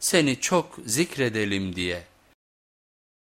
seni çok zikredelim diye.''